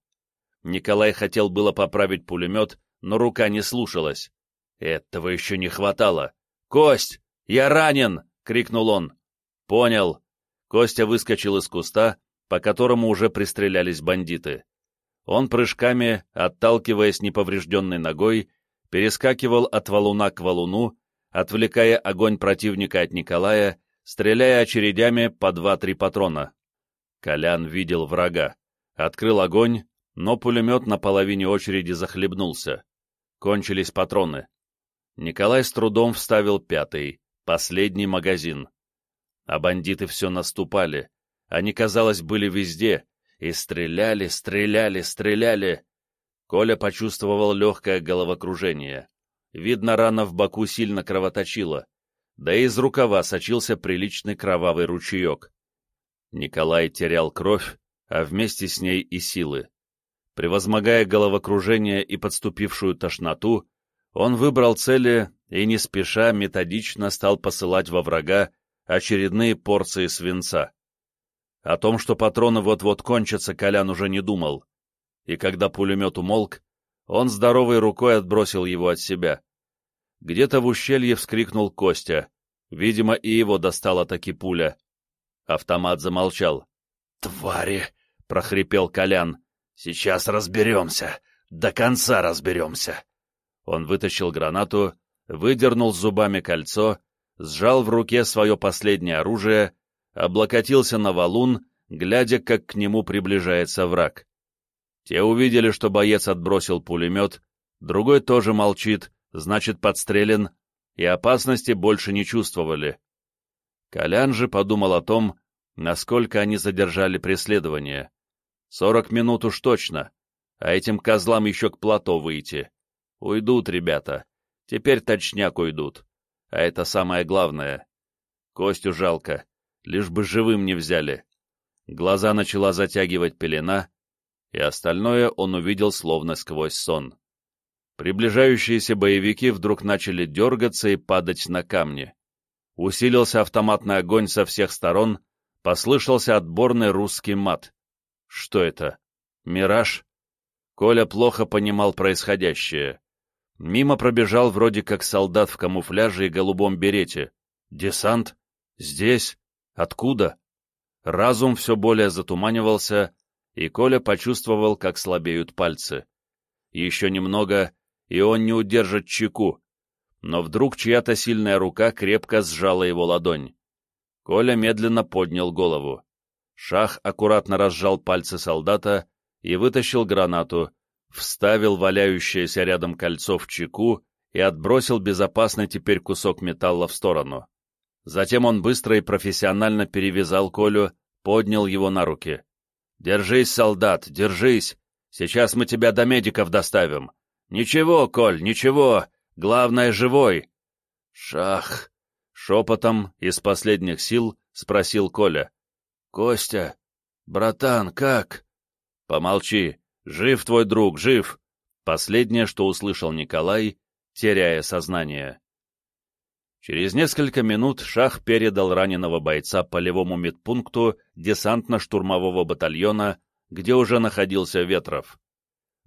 Николай хотел было поправить пулемет, но рука не слушалась. Этого еще не хватало. «Кость! Я ранен!» — крикнул он. «Понял». Костя выскочил из куста, по которому уже пристрелялись бандиты. Он прыжками, отталкиваясь неповрежденной ногой, перескакивал от валуна к валуну, отвлекая огонь противника от Николая, стреляя очередями по два-три патрона. Колян видел врага. Открыл огонь, но пулемет на половине очереди захлебнулся. Кончились патроны. Николай с трудом вставил пятый, последний магазин. А бандиты все наступали. Они, казалось, были везде, и стреляли, стреляли, стреляли. Коля почувствовал легкое головокружение. Видно, рана в боку сильно кровоточила, да и из рукава сочился приличный кровавый ручеек. Николай терял кровь, а вместе с ней и силы. Превозмогая головокружение и подступившую тошноту, Он выбрал цели и не спеша методично стал посылать во врага очередные порции свинца. О том, что патроны вот-вот кончатся, Колян уже не думал. И когда пулемет умолк, он здоровой рукой отбросил его от себя. Где-то в ущелье вскрикнул Костя. Видимо, и его достала таки пуля. Автомат замолчал. «Твари!» — прохрипел Колян. «Сейчас разберемся. До конца разберемся». Он вытащил гранату, выдернул зубами кольцо, сжал в руке свое последнее оружие, облокотился на валун, глядя, как к нему приближается враг. Те увидели, что боец отбросил пулемет, другой тоже молчит, значит подстрелен, и опасности больше не чувствовали. Колян же подумал о том, насколько они задержали преследование. Сорок минут уж точно, а этим козлам еще к плато выйти. Уйдут ребята, теперь точняк уйдут, а это самое главное. Костю жалко, лишь бы живым не взяли. Глаза начала затягивать пелена, и остальное он увидел словно сквозь сон. Приближающиеся боевики вдруг начали дергаться и падать на камни. Усилился автоматный огонь со всех сторон, послышался отборный русский мат. Что это? Мираж? Коля плохо понимал происходящее. Мимо пробежал вроде как солдат в камуфляже и голубом берете. Десант? Здесь? Откуда? Разум все более затуманивался, и Коля почувствовал, как слабеют пальцы. Еще немного, и он не удержит чеку, но вдруг чья-то сильная рука крепко сжала его ладонь. Коля медленно поднял голову. Шах аккуратно разжал пальцы солдата и вытащил гранату, вставил валяющееся рядом кольцо в чеку и отбросил безопасный теперь кусок металла в сторону. Затем он быстро и профессионально перевязал Колю, поднял его на руки. «Держись, солдат, держись! Сейчас мы тебя до медиков доставим! Ничего, Коль, ничего! Главное, живой!» «Шах!» — шепотом из последних сил спросил Коля. «Костя! Братан, как?» «Помолчи! Жив твой друг, жив!» Последнее, что услышал Николай, теряя сознание. Через несколько минут Шах передал раненого бойца полевому медпункту десантно-штурмового батальона, где уже находился Ветров.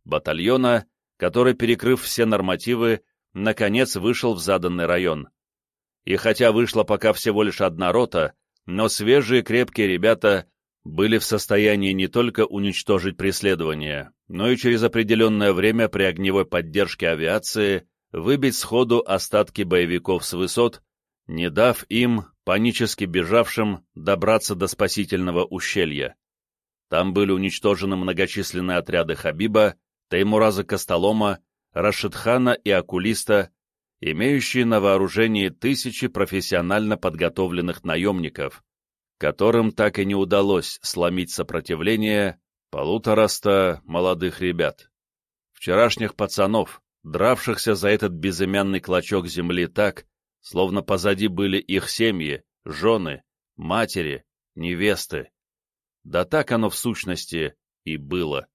Батальона, который, перекрыв все нормативы, наконец вышел в заданный район. И хотя вышла пока всего лишь одна рота, но свежие крепкие ребята были в состоянии не только уничтожить преследование, но и через определенное время при огневой поддержке авиации выбить сходу остатки боевиков с высот, не дав им, панически бежавшим, добраться до спасительного ущелья. Там были уничтожены многочисленные отряды Хабиба, Таймураза Костолома, Рашидхана и Акулиста, имеющие на вооружении тысячи профессионально подготовленных наемников, которым так и не удалось сломить сопротивление полутораста молодых ребят. Вчерашних пацанов, дравшихся за этот безымянный клочок земли так, словно позади были их семьи, жены, матери, невесты. Да так оно в сущности и было.